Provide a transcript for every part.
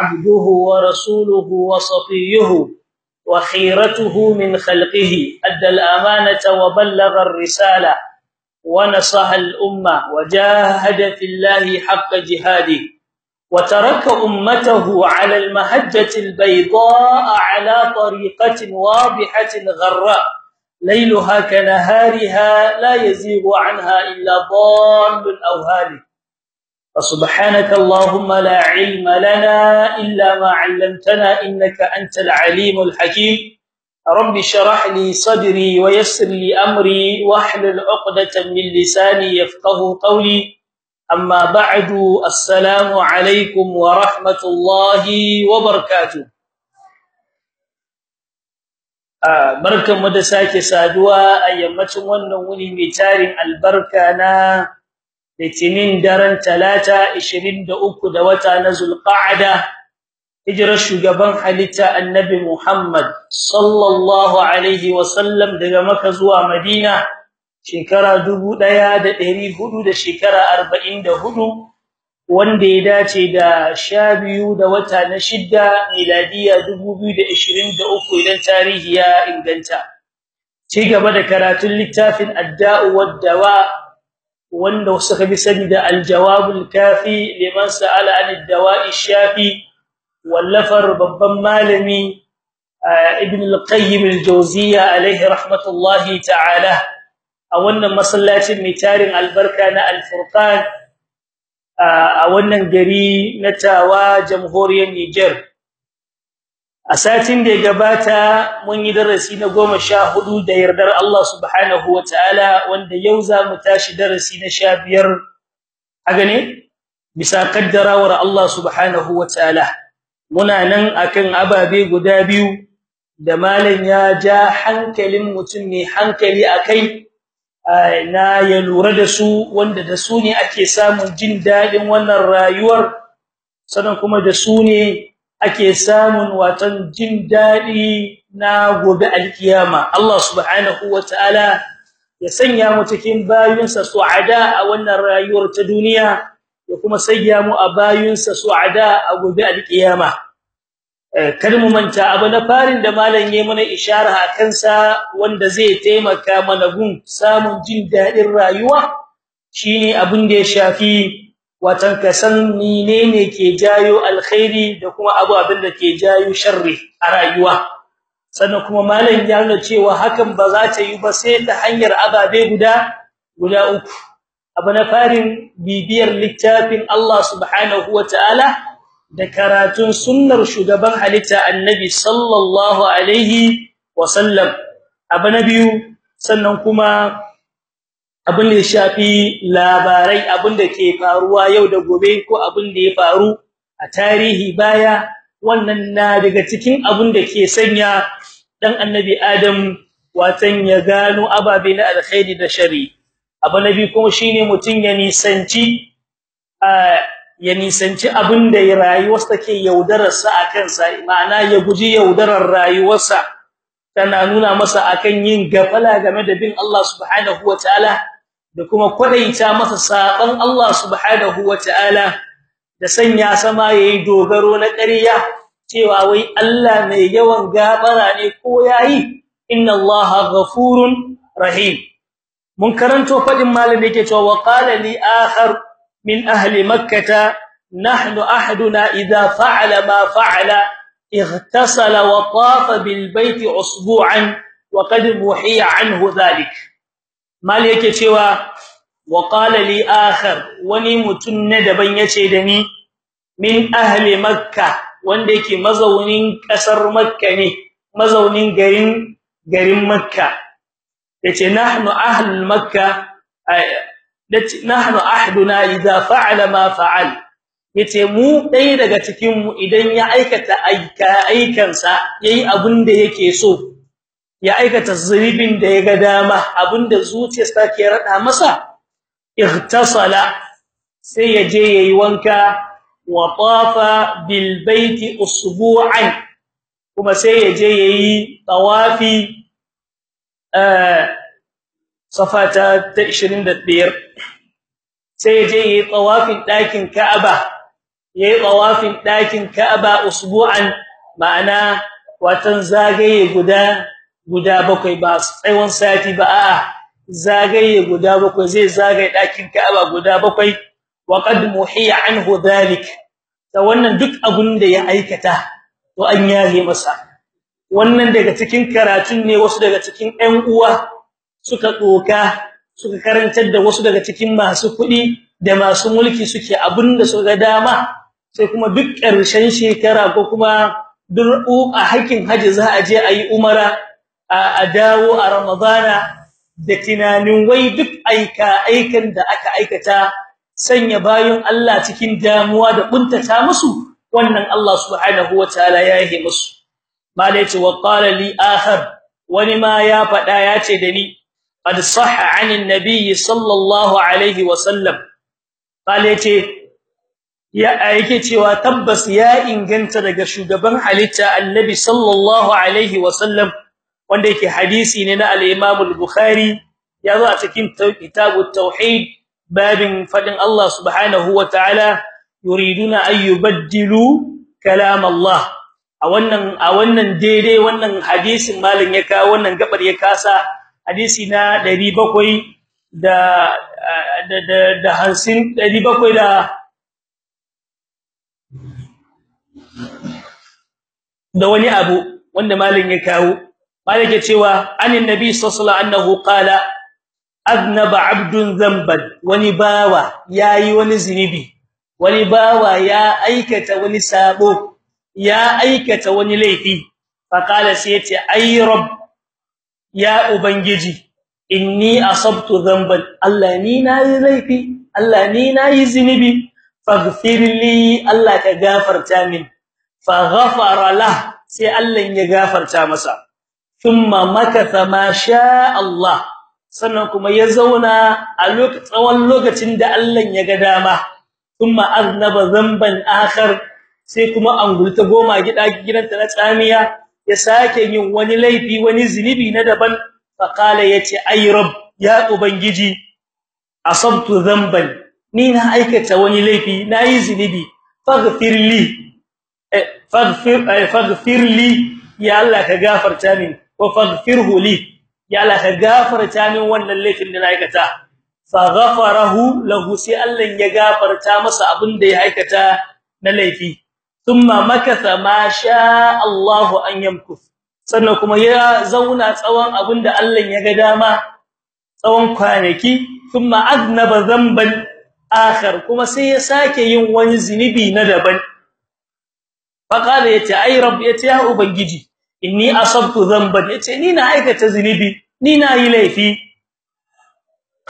عبده ورسوله وصفيه وخيرته من خلقه أدى الأمانة وبلغ الرسالة ونصح الأمة وجاهد في الله حق جهاده وترك أمته على المهجة البيضاء على طريقة واضحة غراء ليلها كنهارها لا يزيغ عنها إلا ضال أو هالك. فسبحانك اللهم لا علم لنا إلا ما علمتنا إنك أنت العليم الحكيم رب اشرح لي صدري ويسر لي أمري واحلل عقدة من لساني يفقه قولي أما بعد السلام عليكم ورحمة الله وبركاته barkan mu da sake saduwa a yammacin wannan wuni mai tarin albarka na litinin daren talata 23 da wata na zulqa'ada hijirar shugaban halitta annabi Muhammad sallallahu alaihi wasallam daga Makka zuwa Madina shekara 1400 da shekara 44 wanda ya dace da 12 da wata na shidda miladiya 2023 idan tarihi ya inganta. Ci gaba da karatun littafin adda'u wad-dawa wanda suka bi sani da al-jawabul kafi liman sa'ala an ad-dawa'i shafi wallafar babban malami ibn al-qayyim al-jawziyya alayhi rahmatullahi ta'ala. A wannan masallacin mai tarin albarka na al-furqan a wannan gari na tawa jamhuriyar Niger. A satin da ya gabata mun yi darasi na 14 da yardar Allah subhanahu wataala wanda yau za mu tashi darasi na 15 haka ne bisa kaddarawar Allah subhanahu wataala muna nan akan ababe guda biyu da malam ya ja hankalin mutum ne hankali akai na ya lura da su wanda da su ne ake samun jin daɗin wannan rayuwar sannan kuma da su ne ake samun watan jin daɗi na gobe alkiyama. Allah subhanahu wataala ya sanya mu cikin bayinsa su'ada a wannan rayuwar ta duniya ya kuma sanya mu a bayinsa su'ada a gobe alkiyama. Kar mu manta abu na farin da malam yayi mana ishara a kansa wanda zai taimaka mana gun samun jin daɗin rayuwa shine abin da ya shafi watan kasan menene ke jayo alkhairi da kuma abu abin da ke jayo sharri a rayuwa. Sannan kuma malam ya nuna cewa hakan ba za ta yi ba sai ta hanyar ababe guda guda uku. Abu na farin bibiyar littafin Allah subhanahu wataala da karatun sunnar shugaban halitta annabi sallallahu alaihi wasallam abu na biyu sannan kuma abin da shafi labarai abin da ke faruwa yau da gobe ko abin da ya faru a tarihi baya wannan na daga cikin abin da ke sanya dan annabi adam watan ya gano ababe na alkhairi da shari abu na biyu kuma shine mutun ya nisanci ya nisanci abin da rayuwarsa take yaudararsa akan sa ma'ana ya guji yaudarar rayuwarsa. tana nuna masa akan yin gafala game da bin Allah subhanahu wataala da kuma kwadaita masa saban Allah subhanahu wataala da sanya sama yayi dogaro na ƙarya cewa wai Allah mai yawan gabara ne ko yayi? Inna Allah ghafurun rahim. Mun karanto faɗin malami yake cewa wa qala li akhar min ahli makkah nahnu ahduna idha fa'ala ma fa'ala. اغتسل وطاف بالبيت أسبوعا وقد محي عنه ذلك مال yake cewa وقال لي آخر wani mutun ne daban yace da ni min ahli makka wanda yake mazaunin kasar makka ne mazaunin garin garin makka yace nahnu ahli makka nahnu ahduna idza fa'ala ma fa'al ya ce mu dai daga cikin mu idan ya aikata aika aikansa yayi abin da yake so ya aikata zuribin da yaga dama abin da zuciyarsa ke rada masa ihtasala sai ya je yayi wanka wa tafa bil baiti usbu'an kuma sai ya je yayi tawafi eh safata ta 25 sai ya je yayi tawafin ɗakin Ka'aba yayi tawafin ɗakin Ka'aba usbu'an ma'ana watan zagaye guda guda bakwai ba tsawon sati ba a'a zagaye guda bakwai zai zagaye ɗakin Ka'aba guda bakwai. Wa qad muhiya anhu dhalik. Da wannan duk abun da ya aikata to an yaye masa. Wannan daga cikin karatun ne wasu daga cikin ɗan uwa suka doka suka karantar da wasu daga cikin masu kuɗi da masu mulki suke abin da suka dama sai kuma duk ƙarshen shekara ko kuma duk a hakin haji za a je ayi umara a dawo a ramadana da tunanin wai duk aika aikan da aka aikata sanya bayin Allah cikin damuwa da kuntata musu wannan Allah subhanahu wataala ya yi musu. Malai ce wa qala li akhar wani ma ya fada ya ce da ni qad sahha 'an an-nabiy sallallahu alaihi wa sallam. Malai ce ya yake cewa tabbas ya inganta daga shugaban halitta annabi sallallahu alaihi wa sallam wanda yake hadisi ne na al-imam al-bukhari ya zo a cikin kitabut tauhid babin faɗin Allah subhanahu wa ta'ala yuriduna ay yubaddilu kalam Allah. A wannan a wannan daidai wannan hadisin malin ya kawo wannan gabar ya kasa hadisi na 700 da da da hansin 700 da da wani abu wanda malin ya kawo. Malike cewa anin nabi sallallahu annahu qala aznaba abdun dhanban wani bawa yayi wani zinubi wani bawa ya aikata wani sabo ya aikata wani laifi. Faqala sai ya ce ay rabb ya ubangiji inni asabtu dhanban Allah ni na yi laifi Allah ni na yi zinubi faghfir Allah ka gafarta min. Faghfara lah sai Allah ya gafarta masa. Thumma makatha ma sha Allah. Sannan kuma ya zauna a lokacin tsawon lokacin da Allah ya ga dama. Thumma aznaba dhanban akhar sai kuma angulta goma gida gidanta na tsamiya ya sake yin wani laifi wani zinubi na daban. Fa qala ya ce ay rabb ya ubangiji asabtu dhanban ni na aikata wani laifi na yi zinubi faghfir li. Faghfir faghfir li ya Allah ka gafarta min wa faghfirhu li ya Allah ka gafarta min wannan laifin da na aikata fa ghafarahu lahu sai Allah ya gafarta masa abin da ya aikata na laifi thumma makatha ma sha Allahu an yamkuth sannan kuma ya zauna tsawon abin da Allah ya ga dama tsawon kwanaki thumma aznaba dhanban akhar kuma sai ya sake yin wani zinubi na daban faqala ya ce ay rabb ya ce ya ubangiji inni asabtu dhanban. Yace ni na aikata zinubi ni na yi laifi.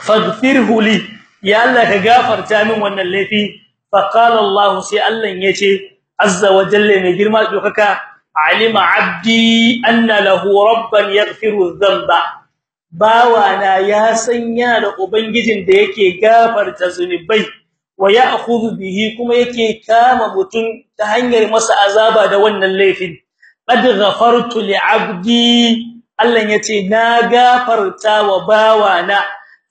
Faghfirhu li ya Allah ka gafarta min wannan laifi. Faqala Allah sai Allah ya ce azza wa jalla mai girma dokaka alima abdi anna lahu rabban yaghfiru dhanba. Bawana ya sanya da ubangijin da yake gafarta zunubai. Wa ya'khudhu bihi kuma yake kama mutun ta hanyar masa azaba da wannan laifin. Qad ghafartu li abdi. Allah ya ce na gafarta wa bawana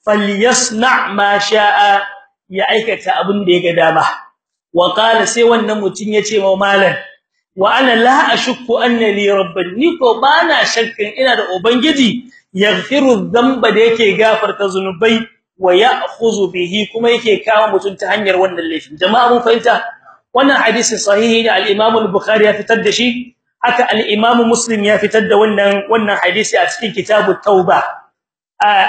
falyasna ma sha'a. Ya aikata abin da yake dama. Wa qala sai wannan mutun ya ce wa malan wa ana la ashukku anna li rabban. Bana shakkin ina da ubangiji yaghfiru dhanba da yake gafarta zunubai wa ya'khudhu bihi kuma yake kawo mutun ta hanyar wannan laifin. Jama'a mun fahimta? Wannan hadisi sahihi ne al-Imam al-Bukhari ya fitar da shi haka al-Imam Muslim ya fitar da wannan wannan hadisi a cikin kitabut tauba.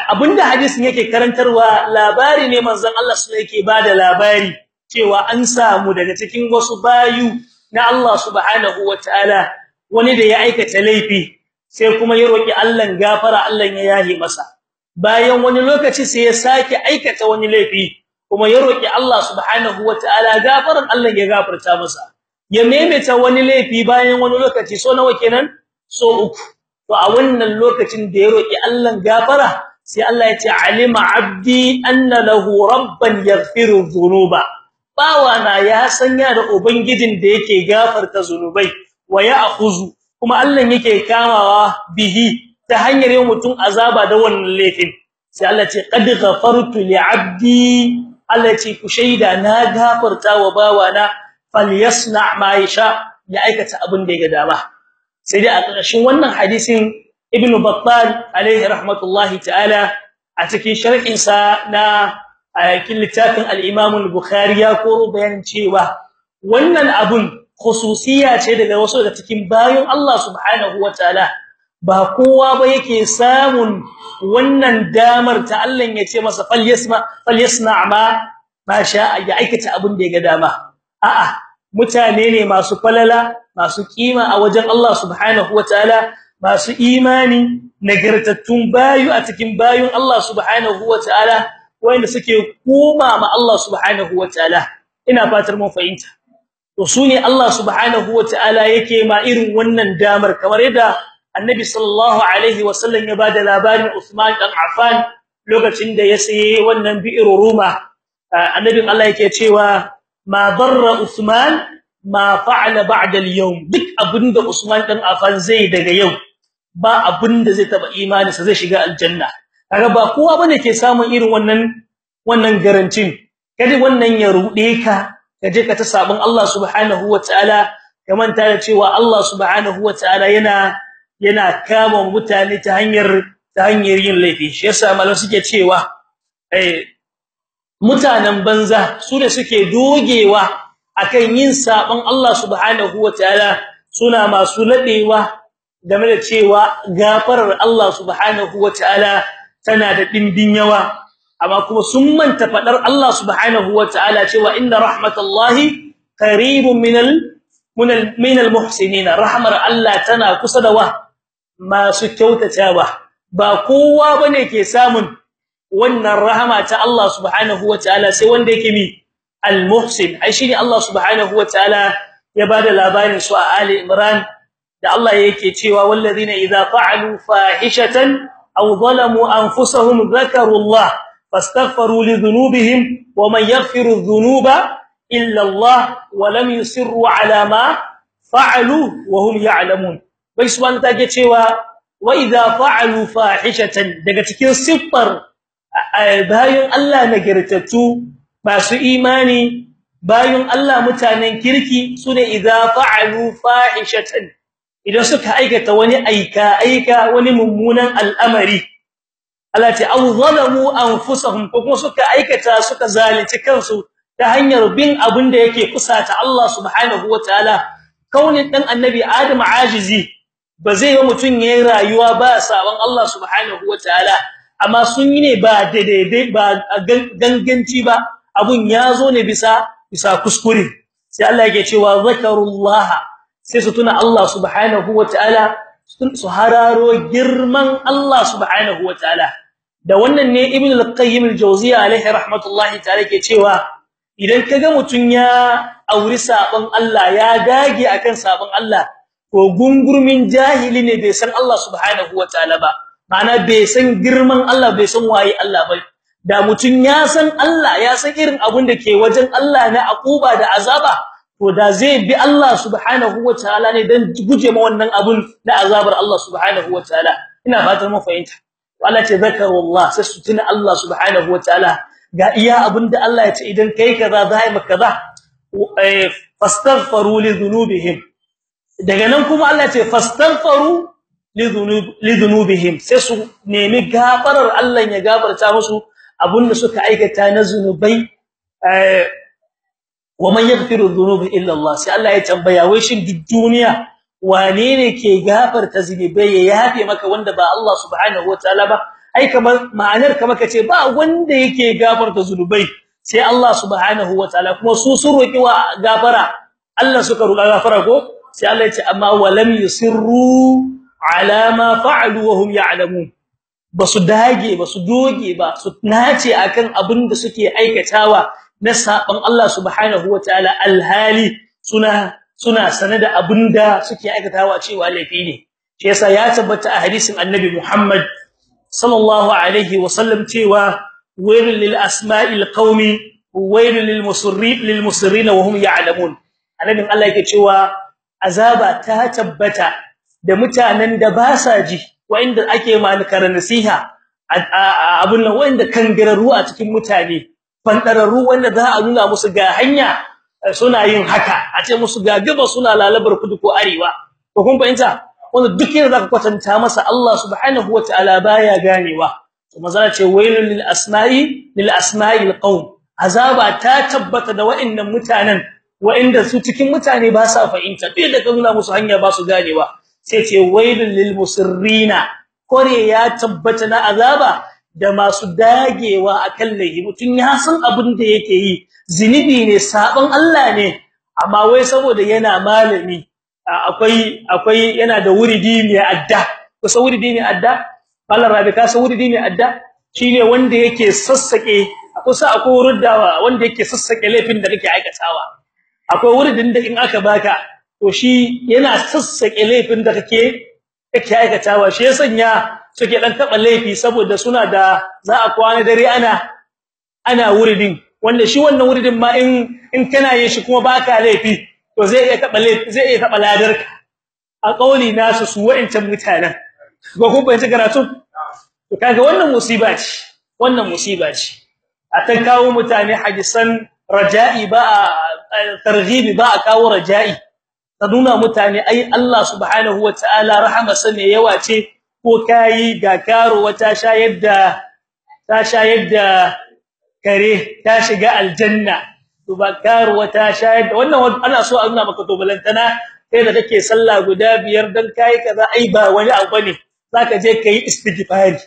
Abinda hadisin yake karantarwa labari ne manzon Allah su yake ba da labari cewa an samu daga cikin wasu bayu na Allah subhanahu wataala wani da ya aikata laifi sai kuma ya roki Allah gafara Allah ya yahi masa. Bayan wani lokaci sai ya sake aikata wani laifi kuma ya roki Allah subhanahu wataala gafaran Allah ya gafarta masa. Ya maimaita wani laifi bayan wani lokaci so nawa kenan? So uku. To a wannan lokacin da ya roki Allah gafara sai Allah ya ce alima abdi anna lahu rabban yaghfiru dhunuba. Bawana ya sanya da ubangijin da yake gafarta zunubai wa ya'khuzu kuma Allah yake kamawa bihi. Ta hanyar yin mutum azaba da wannan laifin. Sai Allah ce qad ghafartu li abdi. Allah ce ku shaida na gafarta wa bawana falyasna ma yasha. Ya aikata abin da ya ga dama. Sai dai a ƙarshen wannan hadisin ibnu battal alaihi rahmatullahi ta'ala a cikin sharhin sa na ayakin littafin al-imam al-bukhari ya koro bayanin cewa wannan abun khususiya ce daga wasu daga cikin bayin Allah subhanahu wataala ba kowa ba yake samun wannan damar ta Allah ya ce masa falyasma falyasna ma ma sha ya aikata abin da ya ga dama. A'a mutane ne masu falala masu kima a wajen Allah subhanahu wataala masu imani nagartattun bayu a cikin bayun Allah subhanahu wataala wanda suke koma ma Allah subhanahu wataala ina fatar mun fahimta. To su ne Allah subhanahu wataala yake ma irin wannan damar kamar yadda annabi sallallahu alaihi wasallam ya ba da labarin Uthman dan Affan lokacin da ya saye wannan bi'ir Ruma. Annabin Allah yake cewa ma darra Uthman ma fa'ala ba'da al-yawm. Duk abin da Usman dan Affan zai daga yau ba abin da zai taba imani sa zai shiga aljanna. Kaga ba kowa ba ne ke samun irin wannan wannan garantin. Kada wannan ya rude ka kaje ka ta sabon Allah subhanahu wataala ka manta da cewa Allah subhanahu wataala yana yana kama mutane ta hanyar ta hanyar yin laifi. Shi yasa malan suke cewa eh mutanen banza su da suke dogewa akan yin sabon Allah subhanahu wataala suna masu ladewa game da cewa gafarar Allah subhanahu wataala tana da dimbin yawa. Amma kuma sun manta fadar Allah subhanahu wataala cewa inna rahmatallahi qaribun minal minal muhsinin rahmar Allah tana kusa da wa. Masu kyautatawa ba kowa bane ke samun wannan rahama ta Allah subhanahu wataala sai wanda yake mi al-muhsin ai shine Allah subhanahu wataala ya bada labarin su a Ali Imran da Allah yake cewa wallazina idza fa'alu fahishatan aw zalamu anfusahum dhakaru Allah fastaghfiru li dhunubihim wa man yaghfiru dhunuba illa Allah wa lam yusirru ala ma fa'alu wa hum ya'lamun bai subhanahu take cewa wa idza fa'alu fahishatan daga cikin siffar bayan Allah nagartattu masu imani bayan Allah mutanen kirki su ne idza fa'alu fahishatan. Idan suka aikata wani aika aika wani mummunan al'amari Allah ta awzalamu anfusahum kuma suka aikata suka zalunci kansu ta hanyar bin abin da yake kusata Allah subhanahu wataala kaunin dan annabi Adam ajizi ba zai ga mutun yayin rayuwa ba sabon Allah subhanahu wataala amma sun yi ne ba daidai ba ganganci ba. Abun ya zo ne bisa bisa kuskure. Sai Allah yake cewa zakarullah sai su tuna Allah subhanahu wataala su hararo girman Allah subhanahu wataala da wannan ne ibn al-qayyim al-jawziyya alaihi rahmatullahi ta'ala ke cewa idan kaga mutun ya auri sabon Allah ya dage akan sabon Allah ko gungurmin jahili ne bai san Allah subhanahu wataala ba. Ma'ana bai san girman Allah bai san waye Allah ba. Da mutun ya san Allah ya san irin abun da ke wajen Allah na akuba da azaba to da zai bi Allah subhanahu wataala ne dan guje ma wannan abun na azabar Allah subhanahu wataala ina fatan mun fahimta. Allah ce zakarullah sai su tuna Allah subhanahu wataala ga iya abin da Allah ya ce idan kai kaza zai maka kaza. Fastaghfiru li dhunubihim. Daga nan kuma Allah ce fastaghfiru li dhunubihim sai su nemi gafarar Allah ya gafarta musu abin da suka aikata na zunubai wa man yaghfiru dhunuba illa Allah. Sai Allah ya tambaya wai shin duk duniya wane ne ke gafarta zunubai ya yafe maka wanda ba Allah subhanahu wataala ba? Ai kamar ma'anar kamar kace ba wanda yake gafarta zunubai sai Allah subhanahu wataala kuma su sun roki wa gafara. Allah suka roka gafara ko? Sai Allah ya ce amma walam yusirru ala ma fa'alu wa hum ya'lamun. Basu dage ba su doge ba su nace akan abin da suke aikatawa na saban Allah subhanahu wataala alhali suna suna sane da abin da suke aikatawa cewa laifi ne. Shi yasa ya tabbata a hadisin annabi Muhammad sallallahu alaihi wasallam cewa wailul lil asma'il qaumi wailul lil musirrin lil musirrin wa hum ya'lamun. Annabin Allah yake cewa azaba ta tabbata da mutanen da ba sa ji wanda ake malikar nasiha abun nan wanda kangararu a cikin mutane fandararru wanda za a nuna musu ga hanya suna yin haka. A ce musu ga gaba suna lalabar kudu ko arewa. Ko kun fahimta? Wanda duk yanda zaka kwatanta masa Allah subhanahu wataala baya ganewa. To maza ce wailul lil asma'i lil asma'il qaum azaba ta tabbata da wa'annan mutanen wa'inda su cikin mutane ba sa fahimta. Duk da kan musu hanya ba su ganewa. Sai ce wailul lil musirrina. Kore ya tabbata na azaba da masu dagewa akan laifi. Mutun ya san abin da yake yi. Zinubi ne sabon Allah ne. Amma wai saboda yana malami akwai akwai yana da wuridi mai adda. Kusa wuridi mai adda? Allah rabi ka san wuridi adda? Shine wanda yake sassake kusa akwai wurdawa wanda yake sassake laifin da kake aikatawa. Akwai wuridin da in aka baka to shi yana sassake laifin da kake kake aikatawa. Shi ya sanya suke dan taba laifi saboda suna da za a kwana dare ana ana wuridin. Wanda shi wannan wuridin ma in in kana yin shi kuma baka laifi to zai iya taba laifi zai iya taba ladar a kauli nasu su wa'ancan mutanen. Ko kun bayyana karatu to kaga wannan musiba ce wannan musiba ce. A ta kawo mutane hadisan raja'i ba targhibi ba kawo raja'i. Ta nuna mutane ai Allah subhanahu wataala rahamarsa ne yawa ce ko kai ga karo wata shayar da ta shayar da kare ta shiga aljanna. To ba karo wata shayar da wannan ana so a nuna maka to balantana kai da kake sallah guda biyar dan kai kaza ai ba wani abu ne zaka je kai istighfari.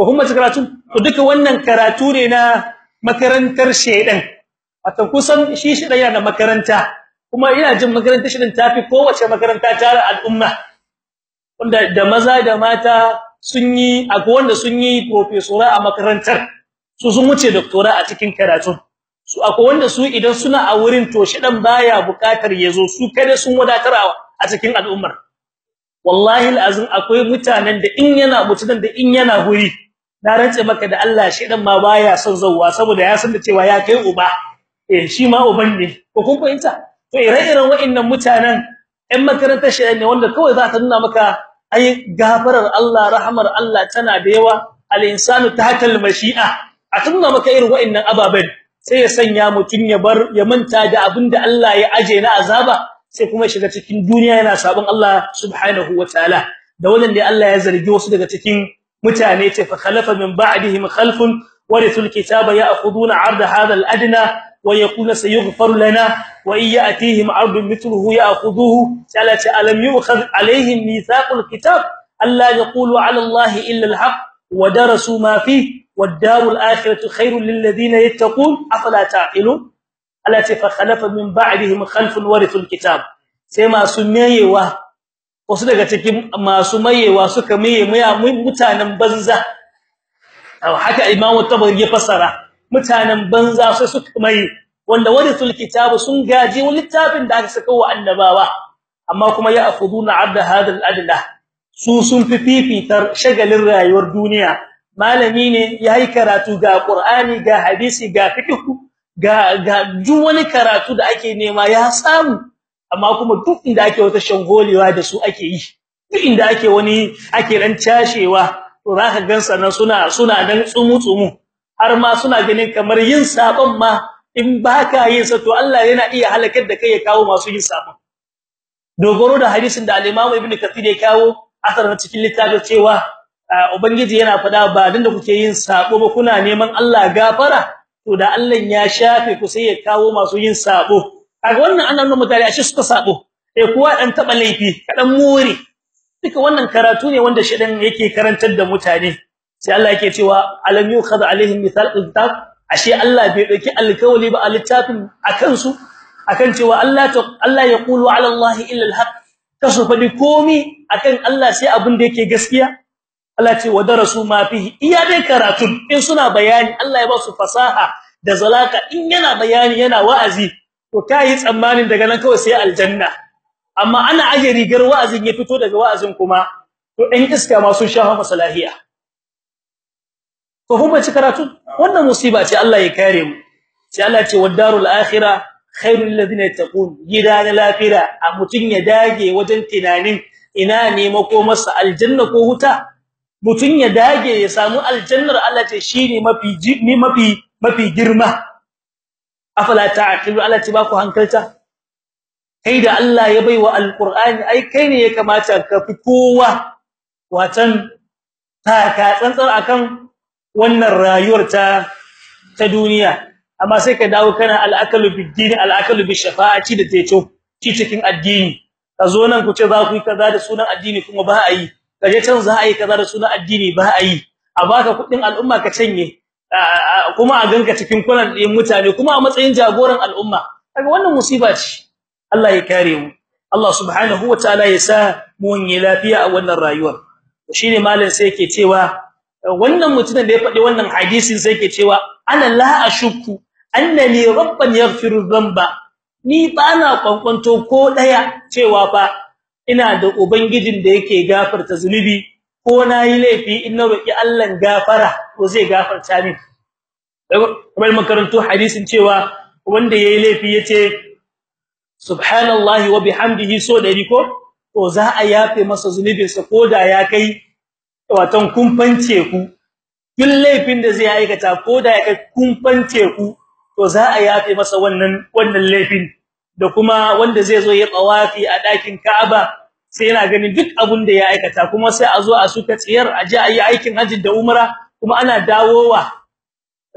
Ko kuma karatu to duka wannan karatu ne na makarantar shedan wato kusan shi shi yana makaranta kuma ina jin makarantar shi din tafi kowace makaranta ta al'umma wanda da maza da mata sun yi akwai wanda sun yi professora a makarantar su sun wuce doctora a cikin karatu su akwai wanda su idan suna a wurin to shi dan baya buƙatar ya zo su kada sun wadatarwa a cikin al'ummar. Wallahi alazim akwai mutanen da in yana mutunan da in yana guri na rantse maka da Allah shi dan ma baya son zawwa saboda ya san da cewa ya kai uba. Eh shi ma uban ne. Ko kun fahimta? To ire-iren wa'annan mutanen ɗan makarantar shi ne wanda kawai za ta nuna maka ai gafarar Allah rahmar Allah tana da yawa. Al-insanu tahta al-mashi'a a tunna maka irin wa'annan ababen sai ya sanya mutun ya bar ya manta da abin da Allah ya aje na azaba sai kuma shiga cikin duniya yana sabon Allah subhanahu wataala da wannan da Allah ya zargi wasu daga cikin mutane ce fa khalafa min ba'dihim khalfun warithul kitaba ya'khuduna 'arda hadha al-adna ya'tihim 'ardun mithluhu ya'khudhuhu salati alam yu'khadh 'alayhim mithaqul kitab? Alla yaqulu 'ala allahi illa al-haqq wa darasu ma fihi wad-darul akhiratu khairul lil ladina yattaqun. Afala ta'qilun? Allati fa khalafa min ba'dihim khalfun warithul kitab. Sai masu meyewa wasu daga cikin masu mayewa suka maye mutanen banza. Haka imamu tabari ya fassara. Mutanen banza sai suka maye wanda warithul kitab sun gaje littafin da aka saka wa annabawa. Amma kuma ya afuduna adda hadal adla su sun fi fifitar shagalin rayuwar duniya. Malami ne yayi karatu ga qur'ani ga hadisi ga fiqh ga ga duk wani karatu da ake nema ya samu. Amma kuma duk inda ake wata shangolewa da su ake yi. Duk inda ake wani ake dan cashewa to zaka gansa nan suna suna dan tsumu tsumu har ma suna ganin kamar yin sabon ma in baka yin sa to Allah yana iya halakar da kai ya kawo masu yin sabon. Dogoro da hadisin da al-Imam Ibn Kathir ya kawo asar na cikin littafin cewa ubangiji yana fada ba dan da kuke yin sabo ba kuna neman Allah gafara to da Allah ya shafe ku sai ya kawo masu yin sabo. Kaga wannan annan mutane ashe suka sabo. Eh kuwa dan taba laifi kadan more. Duka wannan karatu ne wanda shedan yake karantar da mutane. Sai Allah yake cewa alam yukhadh alaihim mithal kitab ashe Allah bai ɗauki alkawli ba a littafin akan su akan cewa Allah Allah ya qulu ala Allah illa alhaq. Kasu faɗi komi akan Allah sai abin da yake gaskiya. Allah ce wadarasu ma fihi. Iya dai karatu in suna bayani Allah ya ba su fasaha da zalaka in yana bayani yana wa'azi to kai tsammanin daga nan kawai sai aljanna. Amma ana aje rigar wa'azin ya fito daga wa'azin kuma to ɗan iska ma sun shafa masalahiya ko kuma ci karatu? Wannan musiba ce Allah ya kare mu. Sai Allah ce wadarul akhirah khairul ladina yattaqun. Gida na lafira a mutun ya dage wajen tunanin ina ne masa aljanna ko huta mutun ya dage ya samu aljannar Allah ce shine mafi ni mafi mafi girma. Afala ta'qilu Allah ce ba ku hankalta? Kai da Allah ya baiwa alqur'ani ai kai ne ya kamata ka fi kowa watan ta ka tsantsar akan wannan rayuwar ta ta duniya. Amma sai ka dawo kana al'akalu bid-din al'akalu bi-shafa'ati da teco ci cikin addini. Ka zo nan ku ce za ku yi kaza da sunan addini kuma ba a yi. Kaje can za a yi kaza da sunan addini ba a yi. A baka kuɗin al'umma ka canye kuma a ganka cikin kullun din mutane kuma a matsayin jagoran al'umma. Kaga wannan musiba ce. Allah ya kare mu. Allah subhanahu wataala ya sa mu wani lafiya a wannan rayuwar. Shine malam sai yake cewa wannan mutumin da ya faɗi wannan hadisin sai yake cewa ana la ashukku annani rabban yaghfiru dhanba. Ni bana kwankwanto ko ɗaya cewa fa ina da ubangijin da yake gafarta zunubi ko na yi laifi in na roki Allah gafara ko zai gafarta min. Kamar makarantu hadisin cewa wanda yayi laifi ya ce subhanallahi wa bihamdihi so dari ko to za a yafe masa zunubinsa koda ya kai watan kumfance ku kin laifin da zai aikata koda ya kai kumfance ku to za a yafe masa wannan wannan laifin. Da kuma wanda zai zo ya tsawafi a ɗakin Ka'aba sai yana ganin duk abun da ya aikata. Kuma sai a zo a suka tsiyar a ji ayi aikin haji da umra kuma ana dawowa.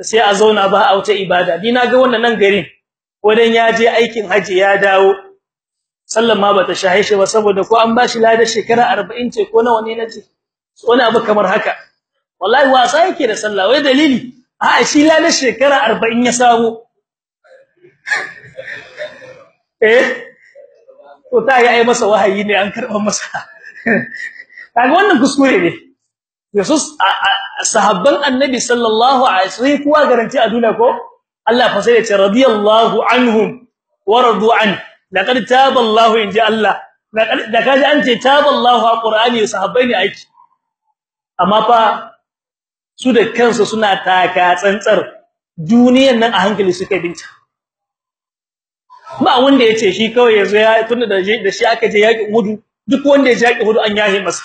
Sai a zauna ba a wata ibada. Ni na ga wannan nan garin wadan ya je aikin haji ya dawo. Sallan ma bata shahe shi ba saboda ko an bashi ladar shekara 40 ce ko nawa ne nace wani abu kamar haka. Wallahi wasa yake da sallah. Wai dalili? A shi ladar shekara 40 ya samu. Eh? To ta yi masa wahayi ne an karɓan masa. Kaga wannan kuskure ne. Yesus sahabban annabi sallallahu alaihi wasallam kuwa garanti a duniya ko? Allah fa sai ya ce radiyallahu anhum wa an. Laqad taba inji Allah. Da kaji an ce taba Allah a Qur'ani sahabbai ne aiki. Amma fa su da kansu suna taka tsantsar duniyan nan a hankali suka binta ba wanda ya ce shi kawai ya zo ya tunda da da shi aka je yaki huɗu duk wanda ya yaki huɗu an yahe masa.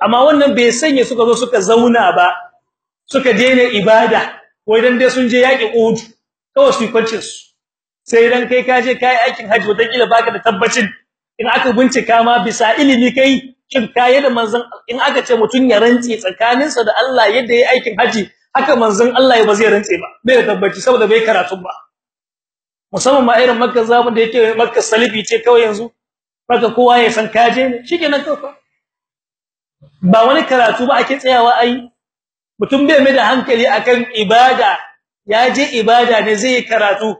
Amma wannan bai sanya suka zo suka zauna ba suka daina ibada wai dan dai sun je yaki huɗu kawai su kwance su. Sai dan kai ka je kai aikin haji wata kila baka da tabbacin in aka bincika ma bisa ilimi kai kai da manzon in aka ce mutun ya rantsi tsakaninsa da Allah yadda yayi aikin haji haka manzon Allah ba zai rantse ba. Bai da tabbaci saboda bai karatu ba. Musamman ma irin makka za mu da yake makka salibi ce kawai yanzu. Baka kowa ya san kaje ne. Shikenan kawai ba wani karatu ba ake tsayawa ai mutum bai mai da hankali akan ibada. Ya je ibada ne zai karatu.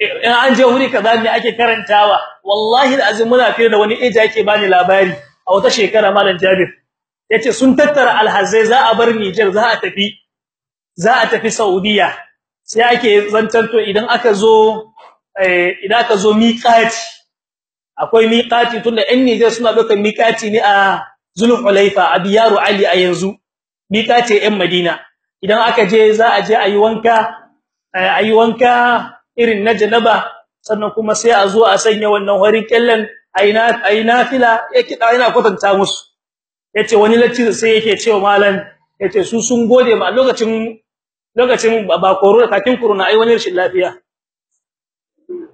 In an je wuri kaza ne ake karantawa. Wallahi alazim muna fiye da wani eja yake bani labari. A wata shekara malam Jabir ya ce sun tattara alhazai za a bar Niger za a tafi za a tafi Saudiya. Sai ake zantar to idan aka zo idan aka zo miqati akwai miqati tunda ɗan Niger suna dokar miqati ne a Zulhulaifa a Biyaru Ali a yanzu. Miqati ɗan Madina. Idan aka je za a je ayi wanka ayi wanka irin na janaba sannan kuma sai a zo a sanya wannan horin kellan aina aina fila yake da ina kwatanta musu. Yace wani lacci sai yake cewa malam ya ce su sun gode ma lokacin lokacin ba corona kakin corona ai wani rashin lafiya.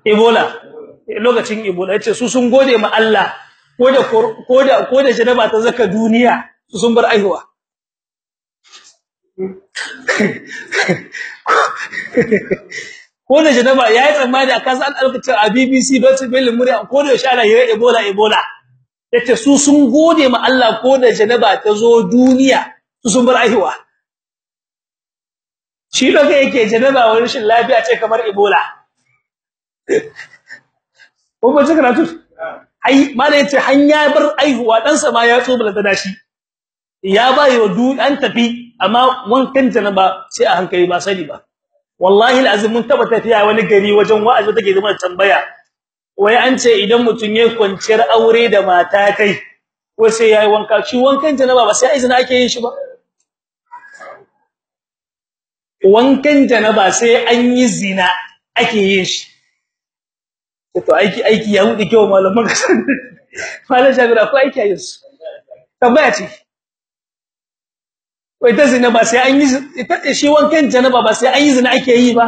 Ebola lokacin ebola ya ce su sun gode ma Allah ko da ko da ko da janaba ta zaka duniya su sun bar aihuwa ko da janaba yayi tsammani akan san alƙacin a BBC Deutsche Welle murya ko da sha Allah ya ebola ebola. Yace su sun gode ma Allah ko da janaba ta zo duniya su sun bar aihuwa shi daga yake janaba wani rashin lafiya ce kamar ebola. Ko ba ai mala ya ce hanya bar aihuwa dan sa ma ya tsobala da dashi ya wa du an tafi amma wankan janaba sai a hankali ba sani ba. Wallahi alazim mun taba tafiya wani gari wajen wa'azi take zama tambaya. Wai an ce idan mutun yayin kwanciyar aure da mata kai ko sai yayi wanka. Shi wankan janaba ba sai izina ake yin shi ba. Wankan janaba sai an yi zina ake yin shi. To aiki aiki ya huɗu kyau malaman kasan malam jabir aiki a tambaya ce. Wai ta zina ba sai an yi ita shi wankan janaba ba sai an yi zina ake yi ba.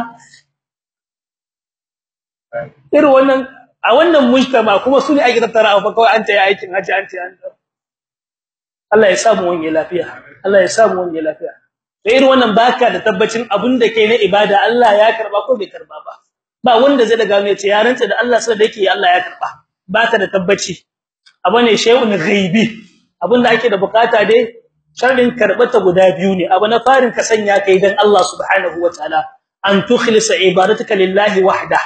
Irin wannan a wannan mujtama kuma su ne ake tattara fa kawai an ta yi aikin haji an ta yi Allah ya samu wani lafiya Allah ya samu wani lafiya. Da irin wannan baka da tabbacin abin da kai na ibada Allah ya karɓa ko bai karɓa ba. Ba wanda zai daga ne ce ya rantsa da Allah sai da yake Allah ya karɓa baka da tabbaci. Abu ne shay'un ghaibi abin da ake da buƙata dai sharadin karbata guda biyu ne. Abu na farin ka sanya kai dan Allah subhanahu wataala an tukhlisa ibadatuka lillahi wahda.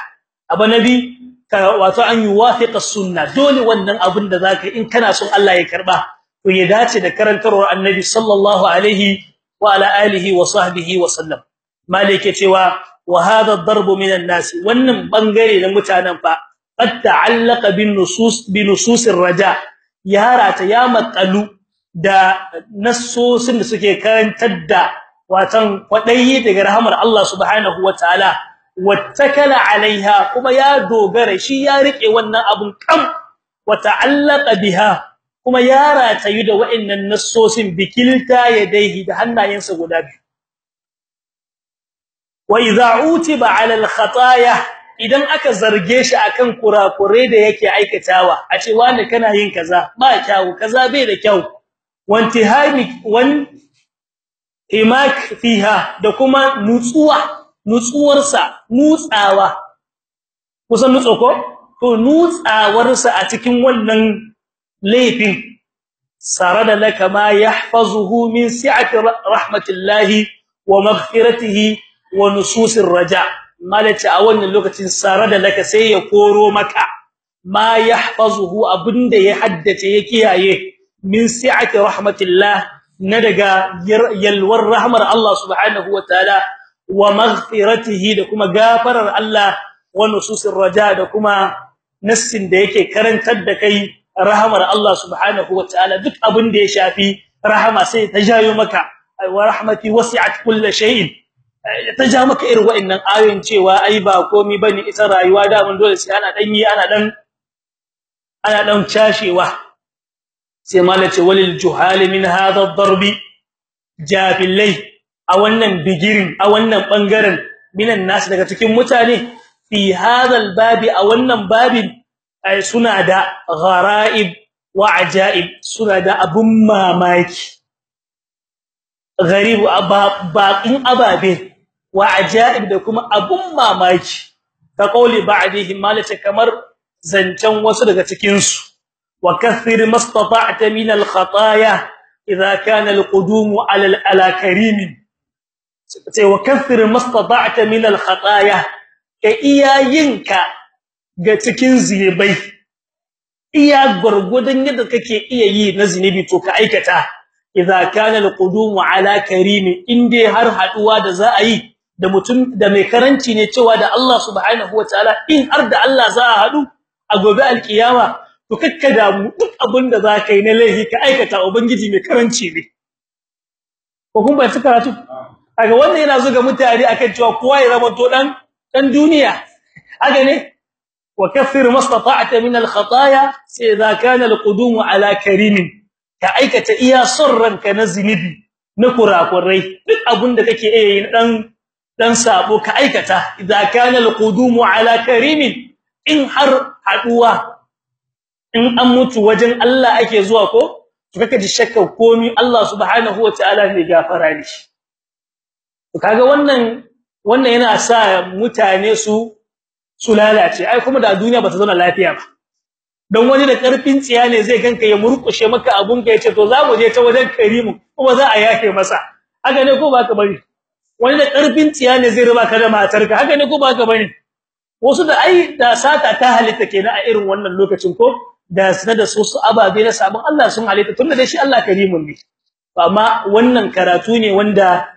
Abu nabi ka wato an yuwafiqa sunna. Dole wannan abin da zaka in kana son Allah ya karɓa to ya dace da karantarwar annabi sallallahu alaihi wa ala alihi wa sahbihi wa sallam. Malike cewa wa hadha ad-darb min an-nas wannan ɓangare na mutanen fa qad ta'allaqa bin nusus bi nusus ar-raja. Ya rata ya maqalu da nassosin da suke karantar da watan kwadayi daga rahmar Allah subhanahu wa ta'ala wattakala alaiha kuma ya dogara shi ya riƙe wannan abun kam wa ta'allaqa biha kuma ya ratayu da wa'annan nassosin bikilta yadaihi da hannayensa guda biyu. Wa idza utiba ala al-khataya idan aka zarge shi akan kurakure da yake aikatawa a ce wani kana yin kaza ba kyau kaza bai da kyau wantihami wan imak fiha da kuma nutsuwa nutsuwarsa nutsawa. Kusan nutso ko? To nutsawarsa a cikin wannan laifin. Sarada laka ma yahfazuhu min si'ati rahmatillahi wa maghfiratihi wa nususir raja. Malaci a wannan lokacin sarada laka sai ya koro maka. Ma yahfazuhu abin da ya haddace ya kiyaye. Min si'ati rahmatillah na daga yalwar rahmar Allah subhanahu wataala wa maghfiratihi da kuma gafarar Allah wa nususir raja da kuma nassin da yake karantar da kai rahamar Allah subhanahu wataala duk abin da ya shafi rahama sai ta jayo maka. Wa rahmati wasi'at kulli shay'in. Ta ja maka irin wa'annan ayoyin cewa ai ba komai ba ne ita rayuwa da mun dole sai ana dan yi ana dan ana dan cashewa. Sai malace walil juhal min hadha ad-darbi jafilai a wannan bigirin a wannan ɓangaren minan nas daga cikin mutane fi hadha al-babi a wannan babin ai suna da gharaib wa ajaib suna da abun mamaki. Gharibu baqin ababe wa ajaib da kuma abun mamaki. Ka kauli ba'dihi malaka kamar zancan wasu daga cikin su kathir mastata'ta min al-khataaya idha kana al-qudum 'ala al-karim sai wa kathir mastata'ta min al-khataaya ka iyayinka ga cikin zinubai iya gurgudan yadda kake iya yi na zinubi to ka aikata idza kana alqudum ala karim inde har haɗuwa da za a yi da mutum da mai karanci ne cewa da Allah subhanahu wataala in har da Allah za a hadu a gobe alkiyama to kakka damu duk abin da za ka yi na laifi ka aikata ubangiji mai karanci ne. Ko kun bai karatu? Aga wannan yana zuga mutane akan cewa kowa ya zama to dan dan duniya. Aga ne? Wa kaffir mastata'ta min al-khataaya sai idza kana al-qudum ala karimin. Ka aikata iya sirran ka na zinibi na kurakurai. Duk abin da kake yi dan dan sabo ka aikata. Idza kana al-qudum ala karimin in har haɗuwa in an mutu wajen Allah ake zuwa ko? To kake ji shakka komi Allah subhanahu wataala ne gafara ne to kaga wannan wannan yana sa mutane su su lalace. Ai kuma da duniya bata zauna lafiya ba. Dan wani da ƙarfin tsiya ne zai ganka ya murkushe maka abun ka ya ce to za mu je ta wajen karimu kuma za a yake masa. Haka ne ko ba ka bari wani da ƙarfin tsiya ne zai riba ka da matarka. Haka ne ko ba ka bari wasu da ai da sata ta halitta kenan a irin wannan lokacin ko? Da sana da su ababe na sabon Allah sun halitta tunda dai shi Allah karimun ne. Amma wannan karatu ne wanda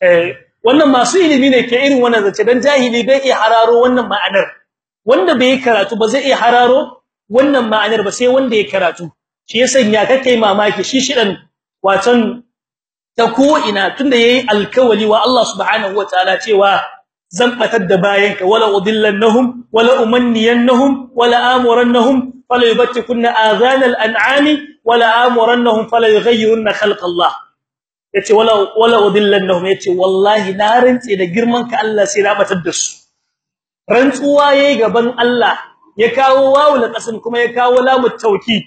eh wannan masu ilimi ne ke irin wannan zace dan jahili bai iya hararo wannan ma'anar. Wanda bai karatu ba zai iya hararo wannan ma'anar ba sai wanda ya karatu. Shi ya sanya kake mamaki shi shidan watan ta ko ina tunda yayi alkawali wa Allah subhanahu wataala cewa zan batar da bayanka wala udillannahum wala umanniyannahum wala amurannahum fala yubtikunna adhanal an'ami wala amurannahum fala yughayyirunna khalqallah ya ce wala wala udillannahum ya ce wallahi na rantse da girman ka Allah sai na batar da su rantsuwa yayi gaban Allah ya kawo wawul qasam kuma ya kawo lamu tawkid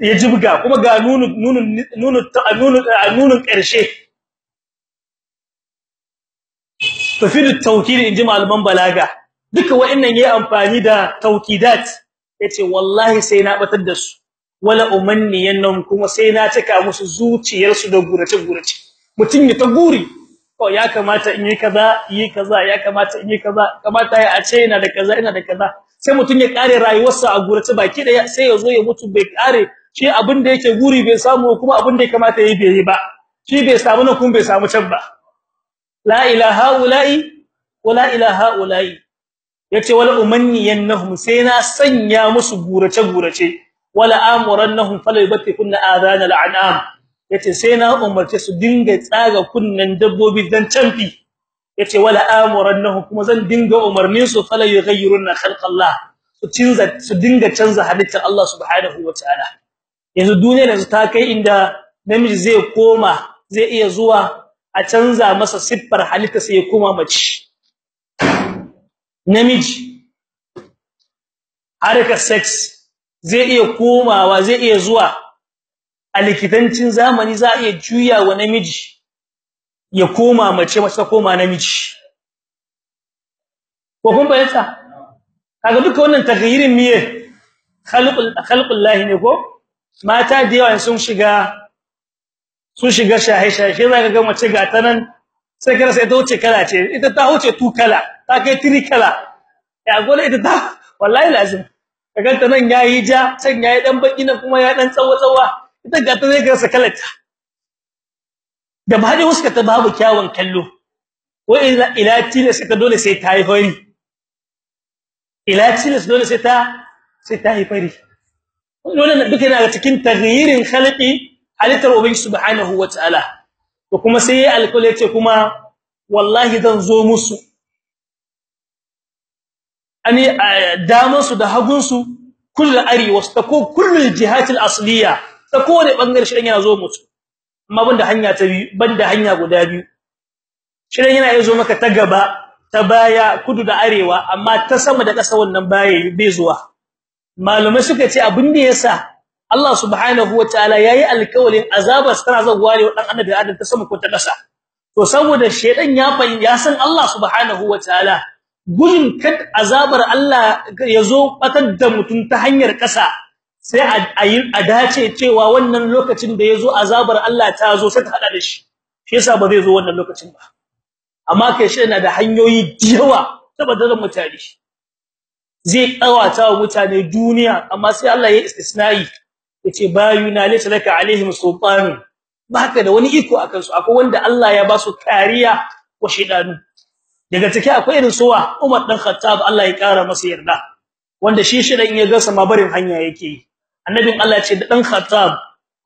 ya jibga kuma ga nunu nunu nunu nunu nunun ƙarshe tafidu tawkid inji malaman balaga duka wa'annan yayi amfani da tawkidat ya ce wallahi sai na batar da su. Wala umanniyannahum kuma sai na cika musu zuciyarsu da gurace gurace mutun ya ta guri ko ya kamata in yi kaza yi kaza ya kamata in yi kaza kamata ya a ce ina da kaza ina da kaza. Sai mutun ya kare rayuwarsa a gurace baki da sai ya zo ya mutu bai kare shi abin da yake guri bai samu kuma abin da ya kamata yi bai yi ba. Shi bai samu nan kuma bai samu can ba. La ilaha ula'i wala ilaha ula'i. Ya ce wala umanniyannahum sai na sanya musu gurace gurace wala amurannahum falyubtikunna adana al'anam ya ce sai na umarce su dinga tsaga kunnan dabbobi dan canfi ya ce wala amurannahum kuma zan dinga umarnin su falyughayyiruna khalqallah su cinza su dinga canza halittar Allah subhanahu wataala yanzu duniya yanzu ta kai inda namiji zai koma zai iya zuwa a canza masa siffar halitta sai ya koma mace namiji harkar sex zai iya komawa zai iya zuwa. A likitancin zamani za a iya juya wa namiji ya koma mace mace ta koma namiji. Ko kun bayyana kaga duka wannan taghyirin miye? Khalqul khalqullahi ne ko? Mata da yawa sun shiga sun shiga shahe shahe zaka ga mace ga ta nan sai kira sai ta wuce kala ce. Ita ta wuce tu kala. Ta kai tiri kala. Ya gole ita ta? Wallahi lazim. Kaga ta nan yayi ja can yayi dan baki nan kuma ya dan tsawo tsawa ita ga ta zai garsa kalata da ba dai wasu ta babu kyawun kallo. Ko ila ila tilas ita dole sai ta yi fari. Ila tilas dole sai ta sai ta yi fari. Wannan duka yana cikin taghyirin khalqi halittar ubangi subhanahu wataala to kuma sai alkul ya ce kuma wallahi zan zo musu. Ani daman su da hagun su kullu ari wastako kullu jihatil asliya ta kowane ɓangare shi yana zo musu. Amma banda hanya ta biyu banda hanya guda biyu. Shi yana ya zo maka ta gaba ta baya kudu da arewa amma ta sama da ƙasa wannan baya bai zuwa. Malumai suka ce abin da yasa Allah subhanahu wataala yayi alƙawarin azabar tana zawwa ne dan annabi Adam ta sama ko ta ƙasa. To saboda shedan ya ya san Allah subhanahu wataala gudun kad azabar Allah ya zo batar da mutum ta hanyar ƙasa sai a dace cewa wannan lokacin da ya zo azabar Allah ta zo sai ta hada da shi. Shi yasa ba zai zo wannan lokacin ba. Amma kai shi yana da hanyoyi yawa saboda mutane. Zai ƙawata wa mutane duniya amma sai Allah ya istisnai. Yace bayuna laysa laka alaihim sultan baka da wani iko akan su akwai wanda Allah ya ba su kariya wa shedanu daga take akwai irin suwa Umar dan Khattab Allah ya kara masa yarda wanda shi shedan ya ga sama barin hanya yake annabin Allah ya ce da dan Khattab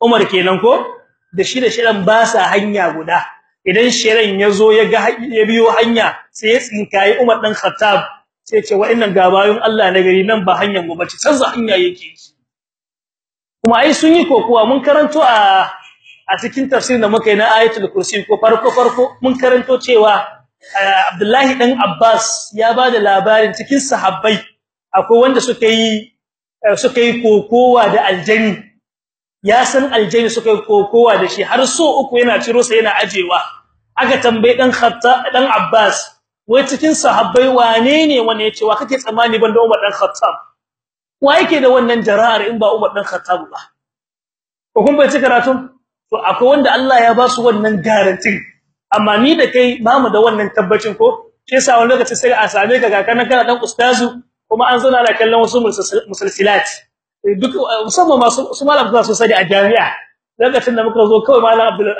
Umar kenan ko? Da shi da shedan ba sa hanya guda. Idan shedan ya zo ya ga ya biyo hanya sai ya tsinkayi Umar dan Khattab sai ce wa'annan gabayun Allah na gari nan ba hanyar mu bace canza hanya yake kuma ai sun yi kokuwa mun karanto a a cikin tafsirin da muka yi na ayatul kursi ko farko farko mun karanto cewa Abdullahi dan Abbas ya ba da labarin cikin sahabbai akwai wanda suka yi suka yi kokowa da aljani. Ya san aljani suka yi kokowa da shi har so uku yana ciro sa yana ajewa. Aka tambaye dan Khatta dan Abbas wai cikin sahabbai wane ne? Wanda ya ce wa kake tsammani banda Umar dan Khattab? Wa yake da wannan jara'ar in ba Umar dan Khattab ba? Ko kun bai karatu to akwai wanda Allah ya ba su wannan garantin amma ni da kai ba da wannan tabbacin ko? Shi yasa wani lokaci sai a same ka ga kana kana dan ustazu kuma an zauna da kallon wasu musalsilat duk musamman masu su malam su sani a jami'a. Lokacin da muka zo kawai malam Abdul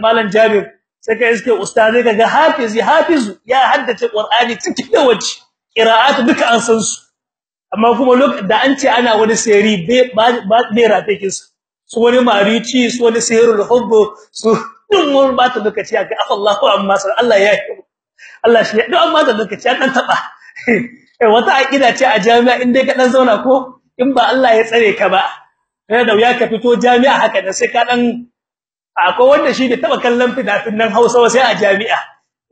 malam Jabir sai kai iske ustazi kaga hafizi hafizu ya haddace Qur'ani cikin da qira'atu duka an san su. Amma kuma lokacin da an ce ana wani sirri ba bai ratakin su. Wani marici su wani sihirul hubb su duk mun ba ta lokaci aka Allahu amma sai Allah ya yi. Allah shi duk amma da lokaci an taba eh wata akida ce a jami'a in dai ka dan zauna ko in ba Allah ya tsare ka ba eh da wuya ka fito jami'a haka da sai ka dan akwai wanda shi bai taba kallon fidafin nan Hausa sai a jami'a.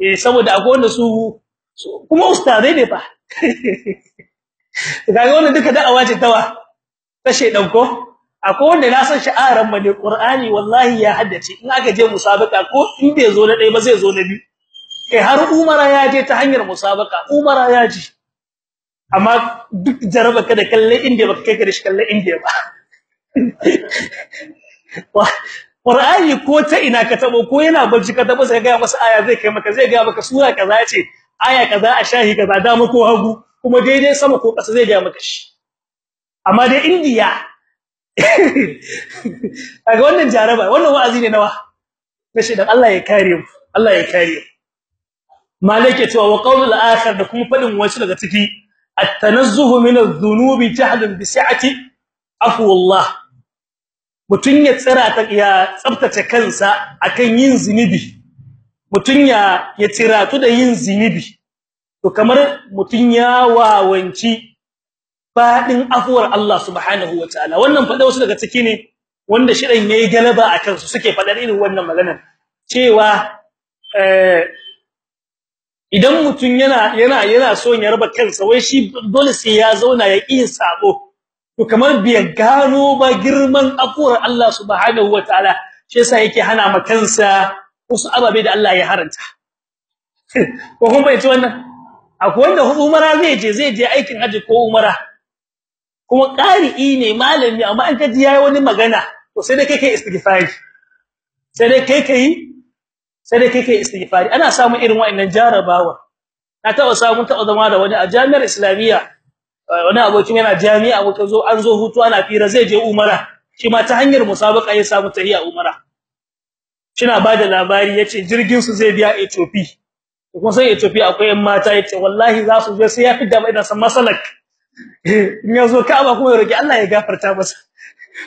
Eh saboda akwai wanda su kuma ustazai ne fa. Kaga wannan duka da'awa ce tawa ta shedan ko? Akwai wanda na san sha'aran mu ne qur'ani wallahi ya haddace. In aka je musabaka ko in bai zo na dai ba zai zo na biyu. Kai har umara ya je ta hanyar musabaka umara ya ji. Amma duk jaraba ka da kalle inda baka kai ka da shi kalle inda ba. Qur'ani ko ta ina ka tabo ko yana barci ka tabo sai ga masa aya zai kai maka zai ga maka sura kaza ce aya kaza a shahi kaza dama ko hagu. Kuma daidai sama ko ƙasa zai ga maka shi. Amma dai indiya kaga wannan jaraba wannan wa'azi ne nawa kashi dan Allah ya kare mu Allah ya kare mu. Malike cewa wa qaulul akhir da kuma faɗin wasu daga ciki at-tanazzuhu min adh-dhunubi jahlan bi si'ati afu Allah mutun ya tsira ta ya tsaftace kansa akan yin zinubi mutun ya ya tiratu da yin zinubi to kamar mutun ya wawanci faɗin afuwar Allah subhanahu wataala wannan fada wasu daga ciki ne wanda shirin yayi galaba akan su suke fadar irin wannan maganar. Cewa eh idan mutun yana yana yana so ya raba kansa wai shi dole sai ya zauna ya yi sabo to kamar bai gano ba girman afuwar Allah subhanahu wataala shi yasa yake hana ma kansa wasu ababe da Allah ya haranta ko kun bai wannan? Akwai wanda umara zai je zai je aikin haji ko umara. Kuma qari'i ne malami amma an kaji yayi wani magana to sai dai kai kai istighfari. Sai dai kai kai sai dai kai istighfari. Ana samu irin wa'annan jarabawa na taba samu taba zama da wani a jami'ar islamiyya wani abokin yana jami'a muka zo an zo hutu ana fira zai je umara. Shi ma ta hanyar musabaka ya samu tahiya umara. Kina ba da labari ya ce jirgin su zai biya Ethiopia kuma sai Ethiopia akwai mata ya ce wallahi za su je sai ya mai da san masalak. In ya zo Ka'aba kuma ya roki Allah ya gafarta masa.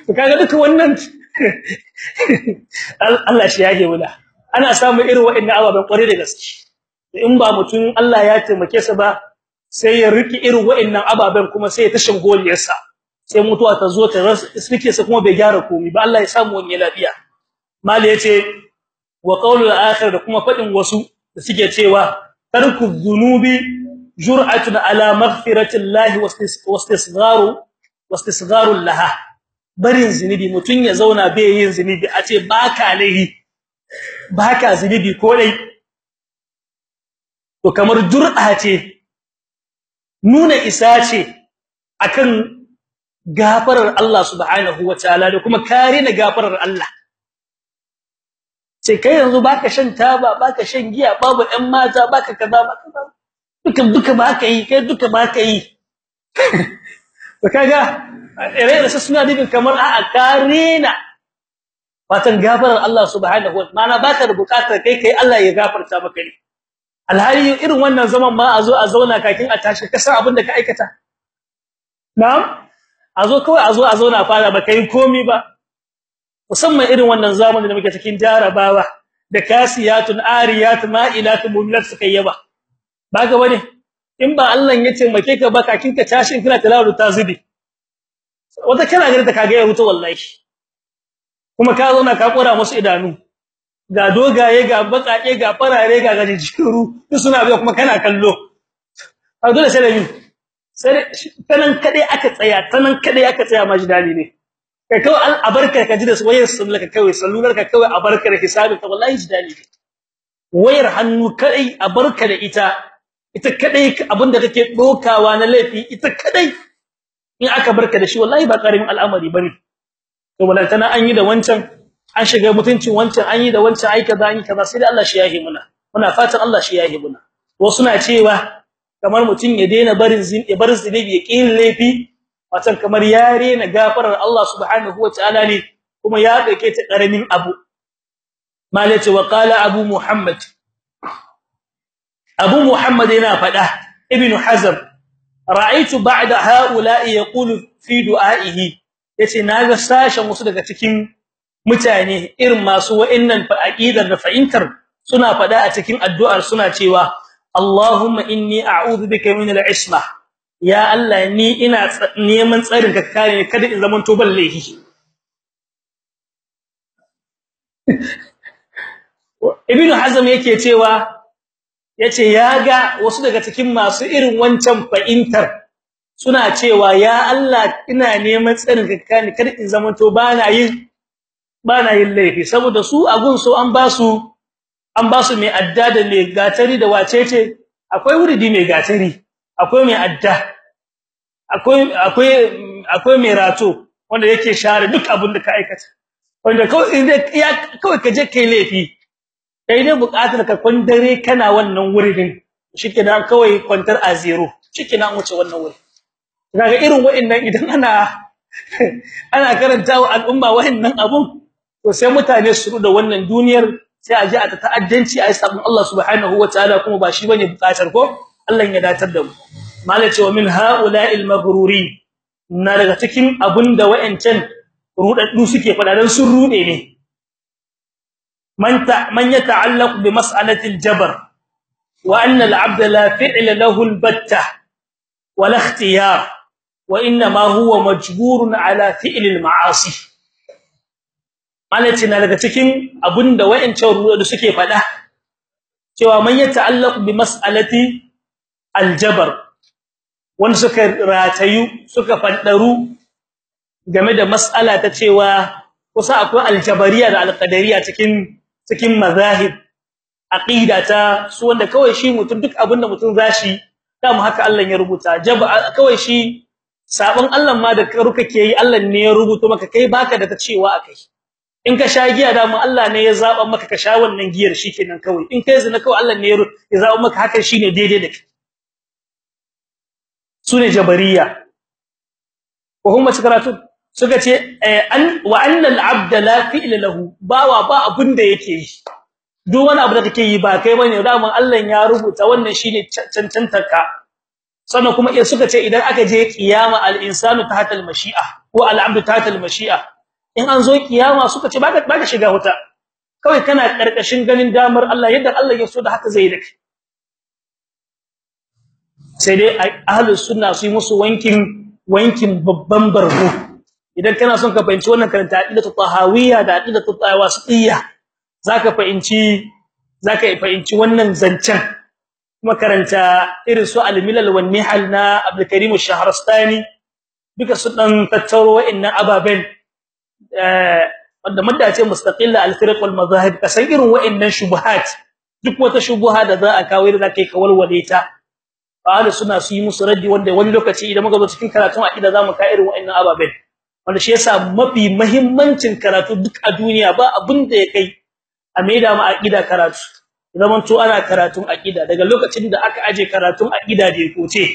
To kaga duka wannan Allah shi yake wula ana samu irin wa'annan ababen kware da gaske. In ba mutun Allah ya taimake sa ba sai ya riki irin wa'annan ababen kuma sai ya tashin goliyarsa sai mutuwa ta zo ta riƙe sa kuma bai gyara komai ba. Allah ya samu wani lafiya. Mali ya ce wa qawlul akhir da kuma faɗin wasu da suke cewa tarku dhunubi jur'atun ala maghfirati llahi wastisgharu wastisgharu laha barin zinubi mutun ya zauna bai yin zinubi a ce baka lahi baka zinubi ko dai to kamar jur'a ce nuna isa ce akan gafarar Allah subhanahu wataala da kuma kare na gafarar Allah sai kai yanzu baka shan taba baka shan giya babu ɗan mata baka kaza baka duka duka baka yi kai duka baka yi. To kaga ire da suna dibin kamar a'a karena fatan gafarar Allah subhanahu wataala mana baka da buƙatar kai kai Allah ya gafarta maka ne. Alhali irin wannan zaman ma a zo a zauna kakin a tashi ka san abin da ka aikata. Na'am? A zo kawai a zo a zauna fara ba kai komi ba. Musamman irin wannan zamanin da muke cikin jarabawa da kasiyatun ariyat ma'ilat mumilat suka yaba ba ga ba ne? In ba Allah ya ce make ka ba kakin ka tashi kina talawu ta zubi wata kana ganin ta kage ya wuta wallahi. Kuma ka zauna ka kora musu idanu. Ga dogaye ga bakake ga farare ga gajiru duk suna biya kuma kana kallo. A dole sai da sai tanan kade aka tsaya tanan kade aka tsaya dali ne. Kai kawai a barka ka ji da wayar sallar ka kawai sallular ka kawai a barka da hisabin ka wallahi ji ne. Wayar hannu kadai a barka da ita. Ita kadai abin da kake dokawa na laifi ita kadai. In aka barka da shi wallahi ba ƙaramin al'amari ba ne. To walantana an yi da wancan an shiga mutuncin wancan an yi da wancan ai kaza an yi kaza sai da Allah shi yahi muna. Muna fatan Allah shi yahi muna. Wasu na cewa kamar mutun ya daina barin zin ya bar zinubi ya kin laifi watan kamar yare na gafarar Allah subhanahu wataala ne kuma ya dake ta ƙaramin abu. Malace wa qala abu muhammad abu muhammad yana fada ibn hazm ra'aytu ba'da ha'ula'i yaqulu fi du'a'ihi. Yace na ga sashen wasu daga cikin mutane irin masu wa'annan aqidar da fa'intar suna fada a cikin addu'ar suna cewa Allahumma inni a'udhu bika min al-isma ya Allah ni ina neman tsarin ka kare kada in zaman to ballahi Ibn Hazm yake cewa ya ce ya ga wasu daga cikin masu irin wancan fa'intar suna cewa ya Allah ina neman tsarin ka ni kar in zamanto bana yin bana yin laifi saboda su agun so an ba su an ba su mai adda da mai gatari da wacece akwai wuridi mai gatari akwai mai adda akwai akwai akwai mai rato wanda yake share duk abin da ka aikata. Wanda kawai kawai ka je kai laifi kai ne buƙatar ka kwandare kana wannan wuridin shikenan kawai kwantar a zero. Shikenan wuce wannan wuri. Kaga irin wa'annan idan ana ana karantawa al'umma wa'annan abun to sai mutane su da wannan duniyar sai a ji a ta'addanci a sabon Allah subhanahu wataala kuma ba shi ba ne buƙatar ko? Allah ya datar da mu. Malai cewa min haula'il maghruri. Na daga cikin abunda wa'ancan rudaddu suke fada dan sun rude ne. Man ta man yata'allaq bi mas'alati al-jabr wa anna al-'abd la fi'la lahu al-batta wa la ikhtiyar wa inna ma huwa majburun ala fi'li al-ma'asi. Malai na daga cikin abunda wa'ancan rudaddu suke fada cewa man yata'allaq bi mas'alati al-jabr wanda suka ratayu suka faddaru game da mas'ala ta cewa kusa akwai aljabariya da alqadariya cikin cikin mazahib aqida ta su wanda kawai shi mutum duk abin da mutum zashi dama haka Allah ya rubuta. Jaba kawai shi sabon Allah ma da karuka ke yi Allah ne ya rubuto maka kai baka da ta cewa akai in ka sha giya dama Allah ne ya zaba maka ka sha wannan giyar shikenan kawai. In kai zina kawai Allah ne ya zaba maka haka shine daidai da kai. Sune jabariya. Ko kuma karatu suka ce an wa anna al-abd la fi'la lahu. Bawa ba abin da yake yi. Duk wani abu da kake yi ba kai ba ne. Daman Allah ya rubuta wannan shine cancantarka sannan kuma suka ce idan aka je kiyama al-insanu tahta al-mashi'a ko al-abdu tahta al-mashi'a in an zo kiyama suka ce baka baka shiga wuta. Kawai kana ƙarƙashin ganin damar Allah yadda Allah ya so da haka zai dake sai dai ahlus sunna su yi musu wankin wankin babban bargo. Idan kana son ka fahimci wannan karanta aqidatu tahawiyya da aqidatu tawasitiyya zaka fahimci zaka fahimci wannan zancen. Kuma karanta irin su al-milal wan nihal na Abdul Karim ash-Shahrastani duka su dan tattaro wa'annan ababen eh wanda madda ce mustaqilla al-firq wal madahib kasan irin wa'annan shubuhat duk wata shubuha da za a kawo irin zaka kawalwale ta. Ahli suna su yi musu raddi wanda wani lokaci idan muka zo cikin karatun aqida za mu ka irin wa'annan ababen. Wanda shi yasa mafi muhimmancin karatu duk a duniya ba abin da ya kai a maida mu aqida karatu. Zaman to ana karatun aqida daga lokacin da aka aje karatun aqida da koce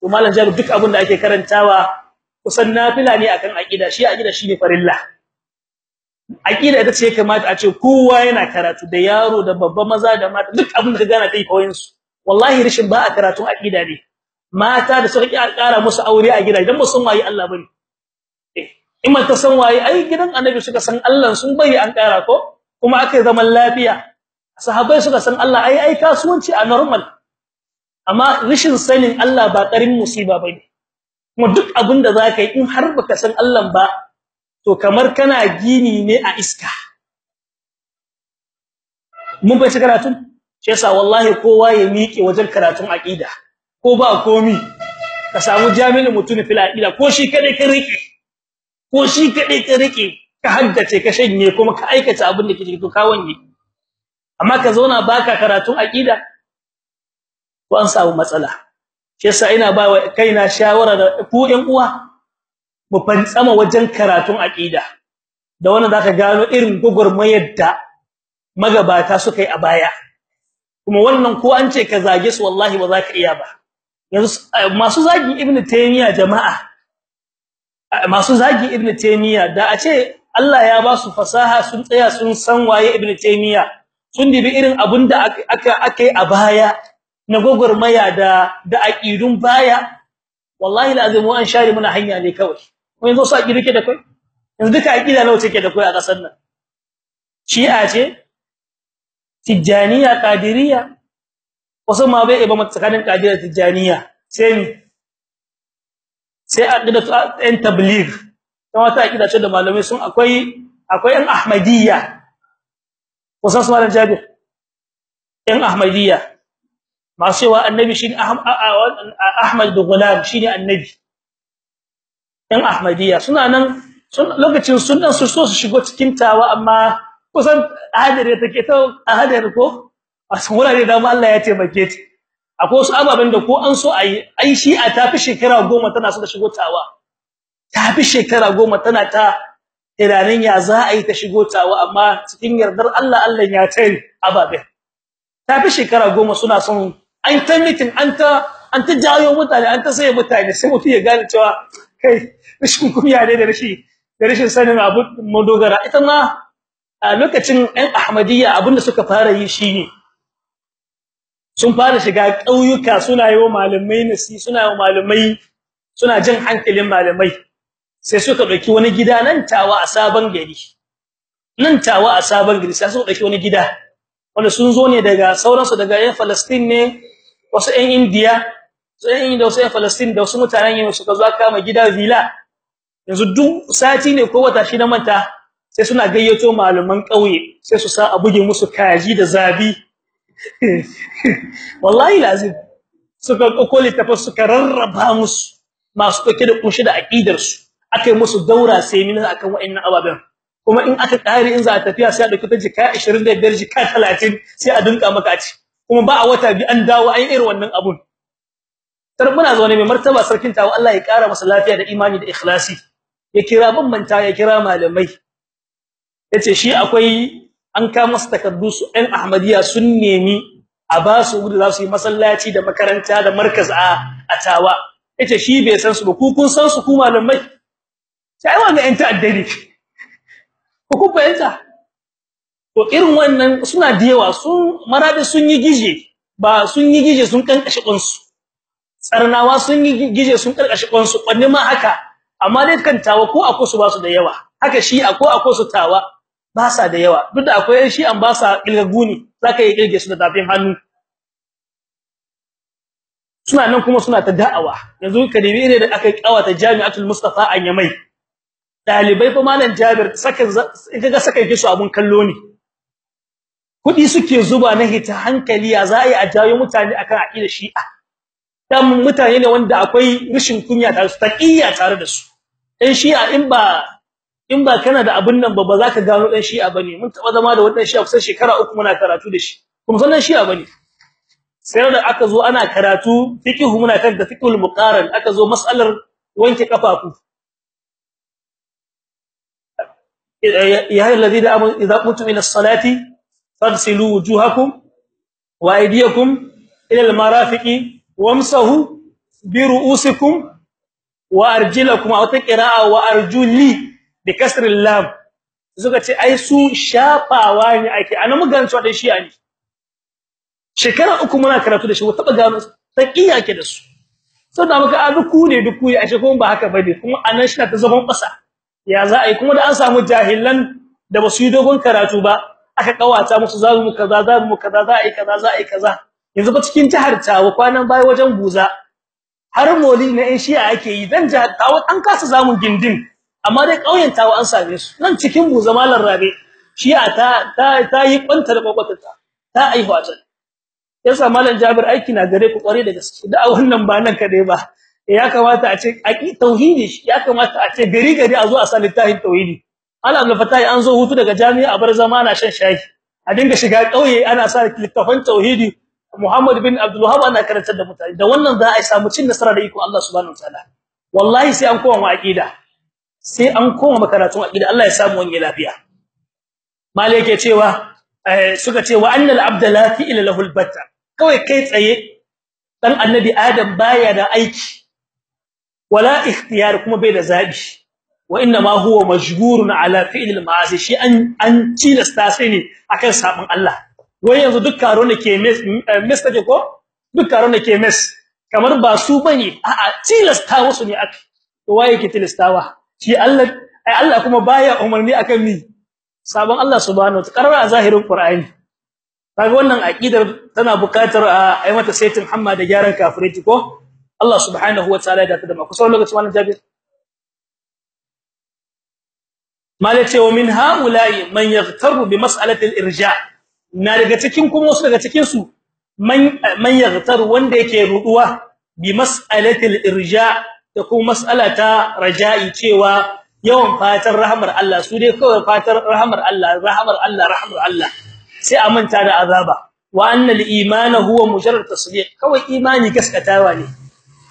to malam jaru duk abin da ake karantawa kusan nafila ne akan aqida shi aqida shine farilla. Aqida ita ce kamata a ce kowa yana karatu da yaro da babba maza da mata duk abin da gana kai koyin su. Wallahi rishin ba a karatun aqida ne. Mata da suka kara musu aure a gida idan musun wayi Allah ba ne in ta san waye ai gidan annabi suka san Allah sun bari an kara ko? Kuma aka zaman lafiya. Sahabbai suka san Allah ai ai kasuwanci a normal. Amma rishin sanin Allah ba karin musiba ba ne kuma duk abin da zaka yi in har baka san Allah ba to kamar kana gini ne a iska. Mun bai karatun? Shi yasa wallahi kowa ya miƙe wajen karatun aqida ko ba komi ka samu jami'in mutune fil aqida ko shi kadai ka riƙe ko shi kadai ka riƙe ka haddace ka shanye kuma ka aikata abin da kike to ka wanye amma ka zauna baka karatun aqida ko an samu matsala. Shi yasa ina ba kaina shawara da ku ɗan uwa mu fantsama wajen karatun aqida da wannan zaka gano irin gugurmayar da magabata suka yi a baya. Kuma wannan ko an ce ka zage su wallahi ba za ka iya ba. Yanzu masu zagin ibnu taymiya jama'a masu zagi ibnu taymiya da a ce Allah ya ba su fasaha sun tsaya sun san waye ibnu taymiya sun dibi irin abin da aka aka a baya na gogormaya da da aqidun baya. Wallahi lazim an share muna hanya ne kawai. Mun zo su aqidu ke da kai? Yanzu duka aqida nawa take da kai a ƙasar nan? Shi'a ce? Tijaniya qadiriyya? Wasu ma bai ba tsakanin qadiriyya tijaniya sai sai aqidatu an tabligh. Kuma ta aqida ce da malamai sun akwai akwai an ahmadiyya. Wasan su malam jabir? An ahmadiyya. Masu cewa annabi shine Ahmad da Gulam shine annabi. Ɗan Ahmadiyya. Suna nan lokacin sunan su so su shigo cikin tawa amma kusan hadare take ta hadare ko? A san wurare da Allah ya taimake ta. Akwai wasu ababen da ko an so ayi ai shi a tafi shekara 10 tana so ta shigo tawa. Tafi shekara 10 tana ta tunanin ya za a yi ta shigo tawa amma cikin yardar Allah Allah ya tare ababen. Tafi shekara 10 suna son an ta meeting an ta an ta jayo mutane an ta sai mutane sai mutum ya gane cewa kai rashin kumiya ne da rashi da rashin sanin abu madogara. Ita ma a lokacin ɗan ahmadiyya abin da suka fara yi shine sun fara shiga ƙauyuka suna yi wa malamai nasi suna yi wa malamai suna jin hankalin malamai. Sai suka ɗauki wani gida nan tawa a sabon gari. Nan tawa a sabon gari sai suka ɗauki wani gida wanda sun zo ne daga sauransu daga ƴan Palestine ne wasu ƴan India sai da wasu ƴan Palestine da wasu mutanen yin suka zo kama gida villa. Yanzu duk sati ne ko wata shi na manta sai suna gayyato malaman kauye sai su sa a buge musu kaji da zabi. wallahi lazim. Suka ɗauko littafin suka rarraba musu masu ɗauke da ƙunshi da aqidar su. Akai musu daura sai min akan wa'annan ababen. Kuma in aka kare in za a tafiya sai a ɗauki ta jika 25 jika 30 sai a dinka maka ci kuma ba a wata bi an dawo an irin wannan abun. Tar muna zo ne mai martaba sarkin tawo Allah ya kara masa lafiya da imani da ikhlasi. Ya kira bambanta ya kira malamai. Yace shi akwai an ka masa takaddu su ɗan ahmadiyya sun nemi a ba su gudu za su yi masallaci da makaranta da markaz a atawa ya ce shi bai san su ba. Ku kun san su ku malamai? Sai wannan ɗan ta'addari ku ku fahimta? To irin wannan suna da yawa. Sun marabi sun yi gije. Ba sun yi gije sun kankashe kunsu tsarnawa sun yi gije sun karkashe kunsu kwanne ma haka. Amma dai kan tawa ko akwai su ba su da yawa. Haka shi akwai akwai su tawa. Ba sa da yawa. Duk da akwai shi an ba sa kilgaguni zaka yi kilge su da tafin hannu. Suna nan kuma suna ta da'awa. Yanzu ka ne da aka ƙawata jami'atul mustafa an yamai. Dalibai fa malam jabir sakan kaga sakan kisu abun kallo ne. Kudi suke zuba na hita hankali ya za a yi a jawo mutane akan aqida shi'a? Dan mutane ne wanda akwai rishin kunya su taqiyya tare da su. Dan shi'a in ba in ba kana da abun nan ba ba za ka gano dan shi'a bane mun taba zama da wannan shi'a kusan shekara uku muna karatu da shi kuma sannan shi'a bane sai da aka zo ana karatu fiqh muna kan da fiqhul muqaran aka zo mas'alar wanke kafafu ya alladhina amanu idza qumtum ila as-salati fagsilu wujuhakum wa aydiyakum ila al-marafiqi wamsahu bi ru'usikum wa arjulakum aw taqra'a wa arjuli bi kasr al-lam suka ce ai su shafawa ne ake. Ana mugan cewa dai shi'a ne. Shekara uku muna karatu da shi wata ba gano taqiya ke da su. Saboda muka azuku ne duku ya ashe kuma ba haka ba ne kuma a nan shi ta zagon kasa ya za a yi? Kuma da an samu jahilan da ba su yi dogon karatu ba aka ƙawata musu za mu kaza za mu kaza za a kaza za a yi kaza. Yanzu ba cikin jihar Tawa kwanan bai wajen buza har moli na in shi'a ake yi. Dan jihar Tawa an kasa zamun gindin. Amma dai kauyen Tawa an same su. Nan cikin buza malan rabe shi'a ta ta yi kwanta da ta aihu a can. Yasa malam Jabir aiki na gare ku kware da gaske. Da wannan ba nan kadai ba. Ya kamata a ce aqi tauhidi ya kamata a ce gari gari a zo a san littafin tauhidi. Allah Abdul Fattah an zo hutu daga jami'a a bar zama ana shan shayi. A dinga shiga kauye ana sa littafin tauhidi. Muhammad bin Abdul Wahhab ana karantar da mutane. Da wannan za a samu cin nasara da iko Allah subhanahu wataala wallahi sai an koma aqida sai an koma makaratun aqida Allah ya samu wani lafiya. Malai yake cewa suka ce wa annal abda la fi ila lahu albatta. Kawai kai tsaye dan annabi adam baya da aiki wala ikhtiyar kuma bai da zabi wa inna ma huwa majburun ala fi'l al-ma'asi shi an an tilasta sai ne akan sabon Allah. Wai yanzu duk karo ne ke mes take ko? Duk karo ne ke mes. Kamar ba su ba ne a'a tilasta wasu ne aka to waye ke tilastawa? Shi Allah ai Allah kuma baya umarni akan mi? Sabon Allah subhanahu wa ta'ala. A zahirin Qur'ani. Kaga wannan aqidar tana buƙatar a ai mata saitin hamma da gyaran kafiriti ko? Allah subhanahu wa ta'ala da ta ku sauran lokacin wannan jabir. Malace wa min haula'i man yaghtaru bi mas'alati al-irja. Na daga cikin kuma wasu daga cikin su man man yaghtar wanda yake ruduwa bi mas'alatil irja da kuma mas'alata raja'i cewa yawan fatan rahmar Allah su dai kawai fatan rahmar Allah rahmar Allah rahmar Allah. Sai a manta da azaba. Wa anna al-iman huwa mujarrad tasdiq. Kawai imani gaskatawa ne.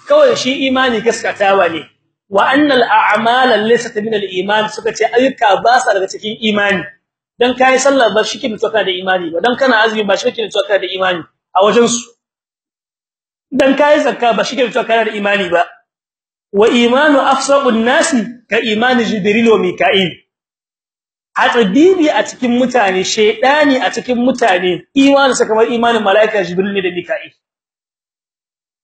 Kawai shi imani gaskatawa ne. Wa anna al-a'mal laysat min al-iman suka ce ayyuka ba sa daga cikin imani. Dan kai sallah ba shi tsoka da imani ba. Dan kana azumi ba shi tsoka da imani a wajen su dan kai zakka ba shi tsoka da imani ba. Wa imanu afsaqun nasi ka imani jibril wa mika'il. Hatsabibi a cikin mutane shedani a cikin mutane imani sa kamar imanin malaika jibril ne da mika'il.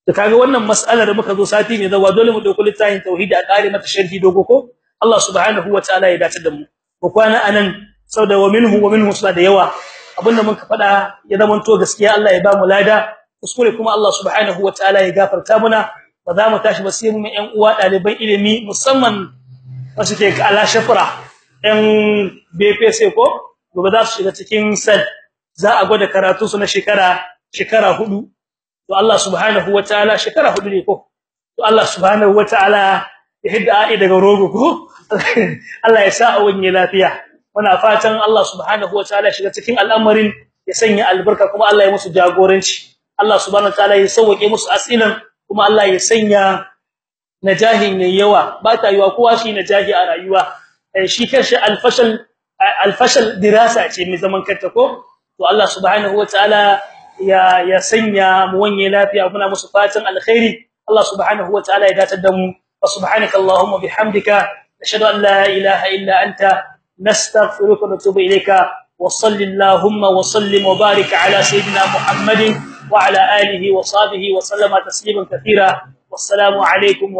To kaga wannan mas'alar muka zo sati ne zawa dole mu ɗauki littafin tauhidi a kare mata sharhi dogo ko? Allah subhanahu wataala ya dace da mu. Ko kwana a nan sauda wa minhu wa minhu da yawa. Abinda muka fada ya zama to gaskiya Allah ya ba mu lada kuskure kuma Allah subhanahu wataala ya gafarta muna. Ba za mu tashi ba sai mu ƴan uwa ɗaliban ilimi musamman wasu ke ala shafra ɗan BPC ko gobe za su shiga cikin sel za a gwada karatu su na shekara shekara huɗu to Allah subhanahu wataala shekara huɗu ne ko? To Allah subhanahu wataala ya hidda ai daga rogo ko? Allah ya sa a wanye lafiya. Muna fatan Allah subhanahu wataala shiga cikin al'amarin ya sanya albarka kuma Allah ya musu jagoranci. Allah subhanahu wataala ya sauke musu asilan kuma Allah ya sanya najahin yayi yawa ba ta yiwa kowa shi najahi a rayuwa shi kanshi alfashal alfashal dirasa ce mai zaman kanta ko to Allah subhanahu wataala ya ya sanya mu wanye lafiya muna musu fatan alkhairi Allah subhanahu wataala ya datar da mu subhanaka allahumma bihamdika nashhadu an la ilaha illa anta nastaghfiruka wa natubu ilayka wa sallallahu wa barik ala sayidina muhammadin wa ala alihi wa sahbihi wa sallama tasliman katira wassalamu alaikum